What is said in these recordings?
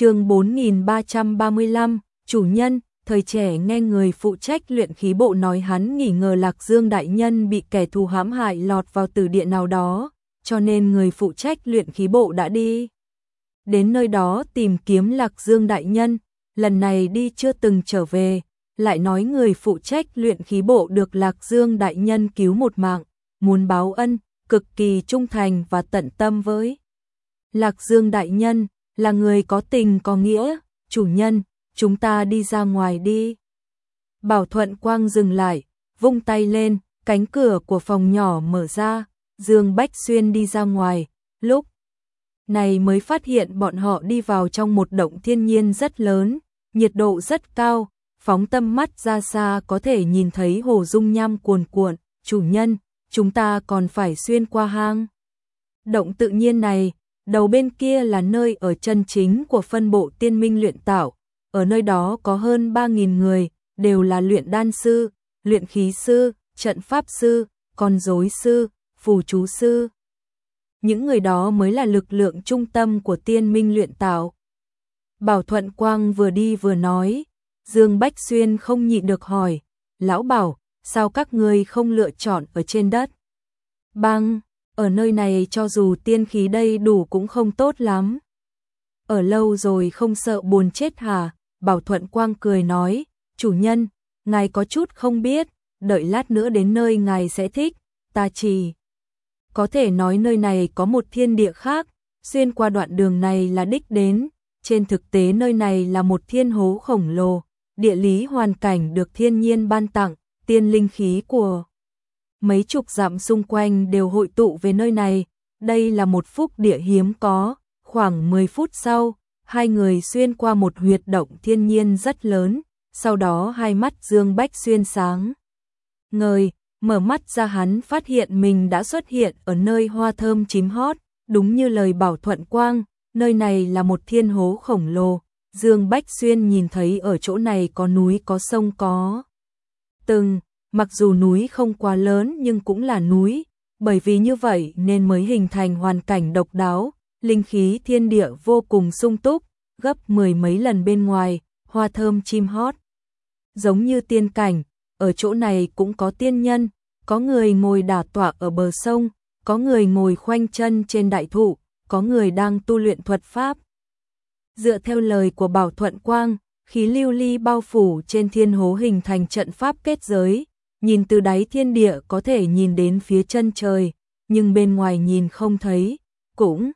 chương 4335, chủ nhân, thời trẻ nghe người phụ trách luyện khí bộ nói hắn nghỉ ngờ Lạc Dương Đại Nhân bị kẻ thù hãm hại lọt vào tử địa nào đó, cho nên người phụ trách luyện khí bộ đã đi. Đến nơi đó tìm kiếm Lạc Dương Đại Nhân, lần này đi chưa từng trở về, lại nói người phụ trách luyện khí bộ được Lạc Dương Đại Nhân cứu một mạng, muốn báo ân, cực kỳ trung thành và tận tâm với. Lạc Dương Đại Nhân là người có tình có nghĩa, chủ nhân, chúng ta đi ra ngoài đi. Bảo Thuận Quang dừng lại, vung tay lên, cánh cửa của phòng nhỏ mở ra, Dương Bách Xuyên đi ra ngoài, lúc này mới phát hiện bọn họ đi vào trong một động thiên nhiên rất lớn, nhiệt độ rất cao, phóng tâm mắt ra xa có thể nhìn thấy hồ dung nham cuồn cuộn, chủ nhân, chúng ta còn phải xuyên qua hang. Động tự nhiên này, đầu bên kia là nơi ở chân chính của phân bộ tiên minh luyện tạo, ở nơi đó có hơn 3.000 người, đều là luyện đan sư, luyện khí sư, trận pháp sư, con rối sư, phù chú sư. Những người đó mới là lực lượng trung tâm của tiên minh luyện tạo. Bảo Thuận Quang vừa đi vừa nói, Dương Bách Xuyên không nhịn được hỏi, lão bảo, sao các ngươi không lựa chọn ở trên đất? Băng, ở nơi này cho dù tiên khí đây đủ cũng không tốt lắm. Ở lâu rồi không sợ buồn chết hả? Bảo Thuận Quang cười nói, chủ nhân, ngài có chút không biết, đợi lát nữa đến nơi ngài sẽ thích, ta chỉ. Có thể nói nơi này có một thiên địa khác, xuyên qua đoạn đường này là đích đến, trên thực tế nơi này là một thiên hố khổng lồ, địa lý hoàn cảnh được thiên nhiên ban tặng, tiên linh khí của mấy chục dặm xung quanh đều hội tụ về nơi này, đây là một phúc địa hiếm có, khoảng 10 phút sau, hai người xuyên qua một huyệt động thiên nhiên rất lớn, sau đó hai mắt Dương Bách xuyên sáng. Ngời, mở mắt ra hắn phát hiện mình đã xuất hiện ở nơi hoa thơm chím hót, đúng như lời bảo thuận quang, nơi này là một thiên hố khổng lồ, Dương Bách Xuyên nhìn thấy ở chỗ này có núi có sông có. Từng, mặc dù núi không quá lớn nhưng cũng là núi, bởi vì như vậy nên mới hình thành hoàn cảnh độc đáo, linh khí thiên địa vô cùng sung túc, gấp mười mấy lần bên ngoài, hoa thơm chim hót. Giống như tiên cảnh, ở chỗ này cũng có tiên nhân, có người ngồi đả tọa ở bờ sông, có người ngồi khoanh chân trên đại thụ, có người đang tu luyện thuật pháp. Dựa theo lời của Bảo Thuận Quang, khí lưu ly bao phủ trên thiên hố hình thành trận pháp kết giới, nhìn từ đáy thiên địa có thể nhìn đến phía chân trời, nhưng bên ngoài nhìn không thấy, cũng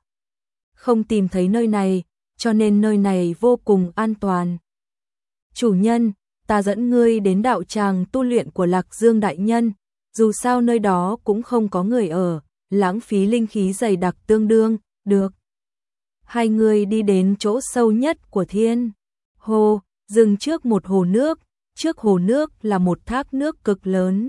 không tìm thấy nơi này, cho nên nơi này vô cùng an toàn. Chủ nhân, ta dẫn ngươi đến đạo tràng tu luyện của Lạc Dương Đại Nhân, dù sao nơi đó cũng không có người ở, lãng phí linh khí dày đặc tương đương, được. Hai người đi đến chỗ sâu nhất của thiên. Hồ, dừng trước một hồ nước, trước hồ nước là một thác nước cực lớn.